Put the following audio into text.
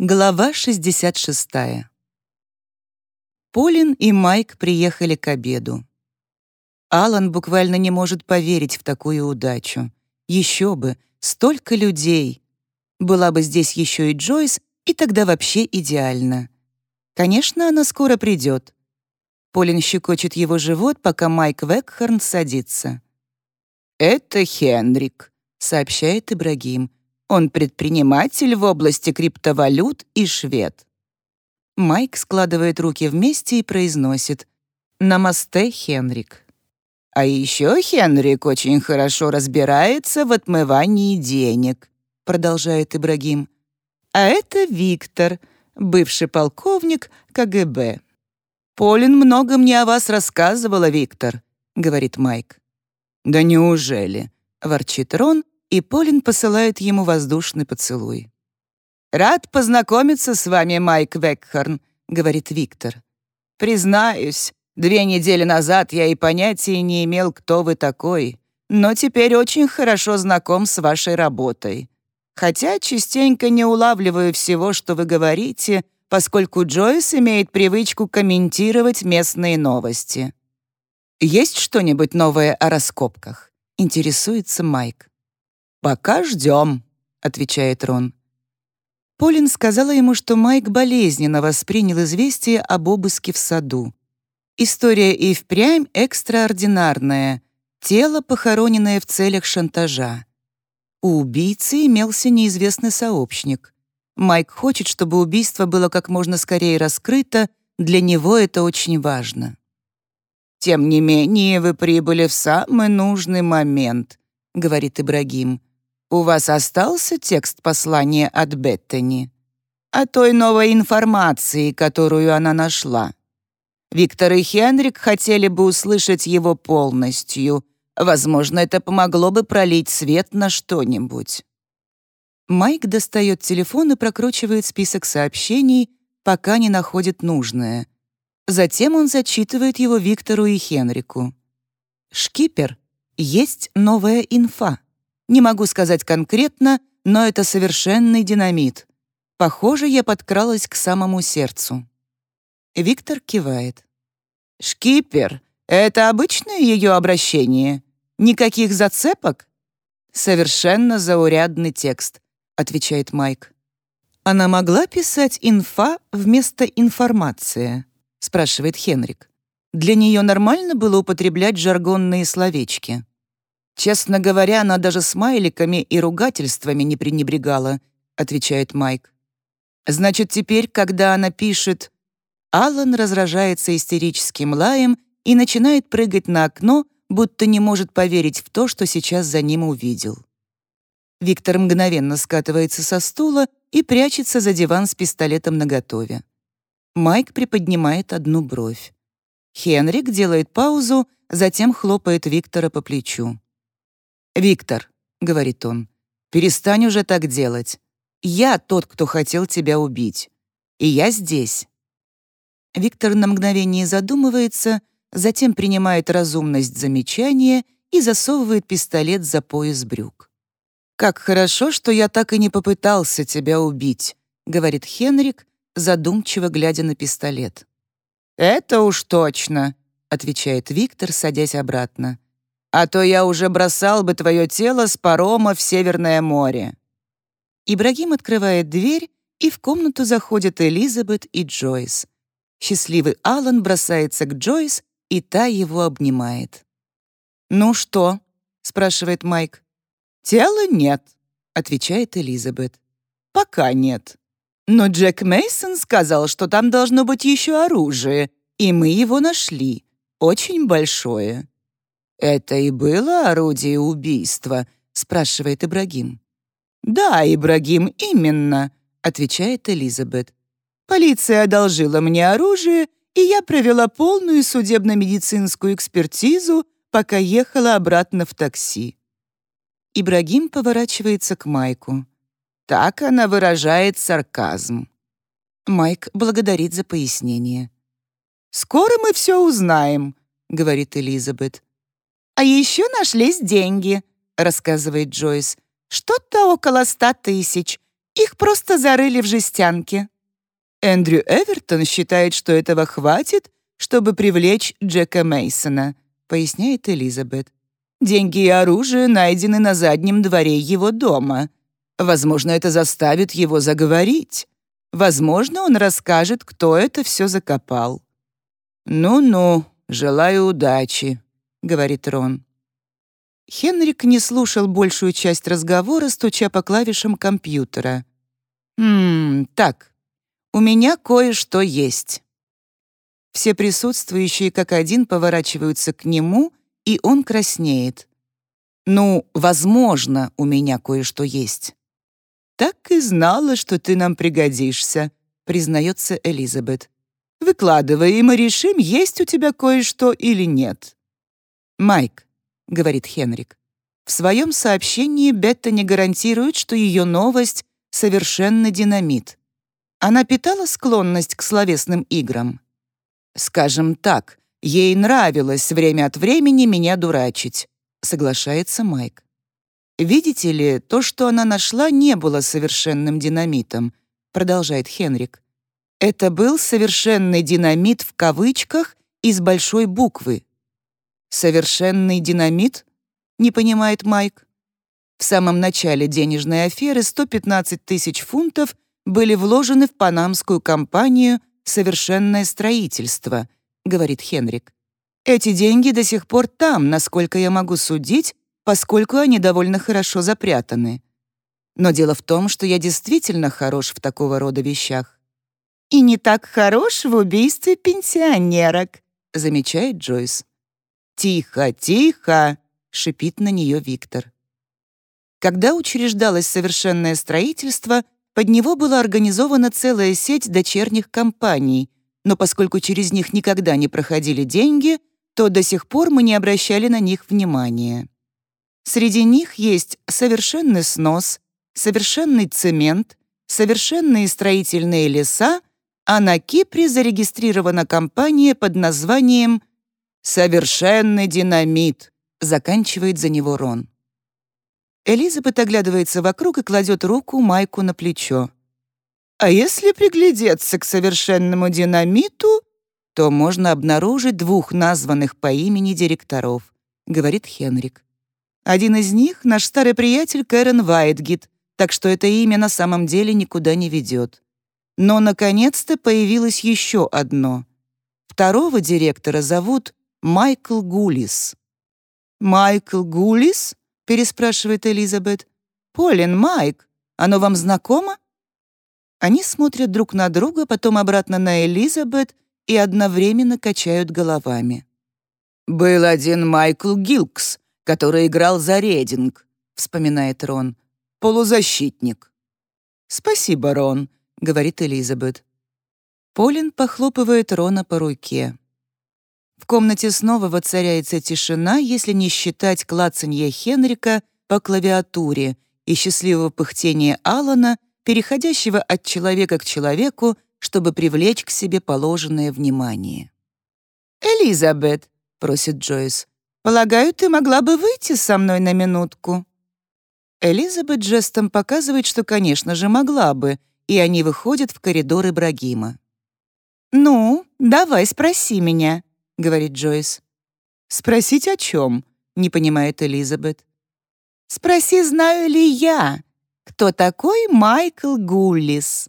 Глава 66. Полин и Майк приехали к обеду. Алан буквально не может поверить в такую удачу. Еще бы, столько людей. Была бы здесь еще и Джойс, и тогда вообще идеально. Конечно, она скоро придет. Полин щекочет его живот, пока Майк Векхорн садится. «Это Хенрик», — сообщает Ибрагим. Он предприниматель в области криптовалют и швед. Майк складывает руки вместе и произносит «Намасте, Хенрик». А еще Хенрик очень хорошо разбирается в отмывании денег, продолжает Ибрагим. А это Виктор, бывший полковник КГБ. Полин много мне о вас рассказывала, Виктор, говорит Майк. Да неужели? ворчит Рон и Полин посылает ему воздушный поцелуй. «Рад познакомиться с вами, Майк Векхорн», — говорит Виктор. «Признаюсь, две недели назад я и понятия не имел, кто вы такой, но теперь очень хорошо знаком с вашей работой. Хотя частенько не улавливаю всего, что вы говорите, поскольку Джойс имеет привычку комментировать местные новости». «Есть что-нибудь новое о раскопках?» — интересуется Майк. «Пока ждем», — отвечает Рон. Полин сказала ему, что Майк болезненно воспринял известие об обыске в саду. История и впрямь экстраординарная. Тело, похороненное в целях шантажа. У убийцы имелся неизвестный сообщник. Майк хочет, чтобы убийство было как можно скорее раскрыто, для него это очень важно. «Тем не менее, вы прибыли в самый нужный момент», — говорит Ибрагим. У вас остался текст послания от Беттани? О той новой информации, которую она нашла. Виктор и Хенрик хотели бы услышать его полностью. Возможно, это помогло бы пролить свет на что-нибудь. Майк достает телефон и прокручивает список сообщений, пока не находит нужное. Затем он зачитывает его Виктору и Хенрику. «Шкипер, есть новая инфа. Не могу сказать конкретно, но это совершенный динамит. Похоже, я подкралась к самому сердцу. Виктор кивает. «Шкипер, это обычное ее обращение? Никаких зацепок?» «Совершенно заурядный текст», — отвечает Майк. «Она могла писать «инфа» вместо «информация», — спрашивает Хенрик. «Для нее нормально было употреблять жаргонные словечки?» «Честно говоря, она даже смайликами и ругательствами не пренебрегала», — отвечает Майк. «Значит, теперь, когда она пишет...» Аллан разражается истерическим лаем и начинает прыгать на окно, будто не может поверить в то, что сейчас за ним увидел. Виктор мгновенно скатывается со стула и прячется за диван с пистолетом наготове. Майк приподнимает одну бровь. Хенрик делает паузу, затем хлопает Виктора по плечу. «Виктор», — говорит он, — «перестань уже так делать. Я тот, кто хотел тебя убить. И я здесь». Виктор на мгновение задумывается, затем принимает разумность замечания и засовывает пистолет за пояс брюк. «Как хорошо, что я так и не попытался тебя убить», — говорит Хенрик, задумчиво глядя на пистолет. «Это уж точно», — отвечает Виктор, садясь обратно а то я уже бросал бы твое тело с парома в Северное море». Ибрагим открывает дверь, и в комнату заходят Элизабет и Джойс. Счастливый Алан бросается к Джойс, и та его обнимает. «Ну что?» — спрашивает Майк. «Тела нет», — отвечает Элизабет. «Пока нет. Но Джек Мейсон сказал, что там должно быть еще оружие, и мы его нашли. Очень большое. «Это и было орудие убийства?» — спрашивает Ибрагим. «Да, Ибрагим, именно», — отвечает Элизабет. «Полиция одолжила мне оружие, и я провела полную судебно-медицинскую экспертизу, пока ехала обратно в такси». Ибрагим поворачивается к Майку. Так она выражает сарказм. Майк благодарит за пояснение. «Скоро мы все узнаем», — говорит Элизабет. «А еще нашлись деньги», — рассказывает Джойс. «Что-то около ста тысяч. Их просто зарыли в жестянке. Эндрю Эвертон считает, что этого хватит, чтобы привлечь Джека Мейсона, поясняет Элизабет. Деньги и оружие найдены на заднем дворе его дома. Возможно, это заставит его заговорить. Возможно, он расскажет, кто это все закопал. «Ну-ну, желаю удачи», — говорит Рон. Хенрик не слушал большую часть разговора, стуча по клавишам компьютера. «Ммм, так, у меня кое-что есть». Все присутствующие как один поворачиваются к нему, и он краснеет. «Ну, возможно, у меня кое-что есть». «Так и знала, что ты нам пригодишься», — признается Элизабет. «Выкладывай, и мы решим, есть у тебя кое-что или нет». «Майк», — говорит Хенрик, в своем сообщении Бетта не гарантирует, что ее новость — совершенно динамит. Она питала склонность к словесным играм. Скажем так, ей нравилось время от времени меня дурачить, соглашается Майк. Видите ли, то, что она нашла, не было совершенным динамитом, продолжает Хенрик. Это был совершенный динамит в кавычках из большой буквы. Совершенный динамит? Не понимает Майк. В самом начале денежной аферы 115 тысяч фунтов были вложены в панамскую компанию «Совершенное строительство», — говорит Хенрик. Эти деньги до сих пор там, насколько я могу судить, поскольку они довольно хорошо запрятаны. Но дело в том, что я действительно хорош в такого рода вещах. «И не так хорош в убийстве пенсионерок», — замечает Джойс. «Тихо, тихо!» — шипит на нее Виктор. Когда учреждалось совершенное строительство, под него была организована целая сеть дочерних компаний, но поскольку через них никогда не проходили деньги, то до сих пор мы не обращали на них внимания. Среди них есть совершенный снос, совершенный цемент, совершенные строительные леса, а на Кипре зарегистрирована компания под названием «Совершенный динамит», заканчивает за него Рон. Элизабет оглядывается вокруг и кладет руку Майку на плечо. А если приглядеться к совершенному динамиту, то можно обнаружить двух названных по имени директоров, говорит Хенрик. Один из них — наш старый приятель Кэрен Вайтгит, так что это имя на самом деле никуда не ведет. Но, наконец-то, появилось еще одно. Второго директора зовут Майкл Гулис. «Майкл Гулис?» — переспрашивает Элизабет. «Полин, Майк, оно вам знакомо?» Они смотрят друг на друга, потом обратно на Элизабет и одновременно качают головами. «Был один Майкл Гилкс, который играл за Рединг», — вспоминает Рон. «Полузащитник». «Спасибо, Рон», — говорит Элизабет. Полин похлопывает Рона по руке. В комнате снова воцаряется тишина, если не считать клацанья Хенрика по клавиатуре и счастливого пыхтения Алана, переходящего от человека к человеку, чтобы привлечь к себе положенное внимание. «Элизабет», — просит Джойс, «полагаю, ты могла бы выйти со мной на минутку?» Элизабет жестом показывает, что, конечно же, могла бы, и они выходят в коридор Ибрагима. «Ну, давай спроси меня», — говорит Джойс. «Спросить о чем?» — не понимает Элизабет. «Спроси, знаю ли я, кто такой Майкл Гуллис?»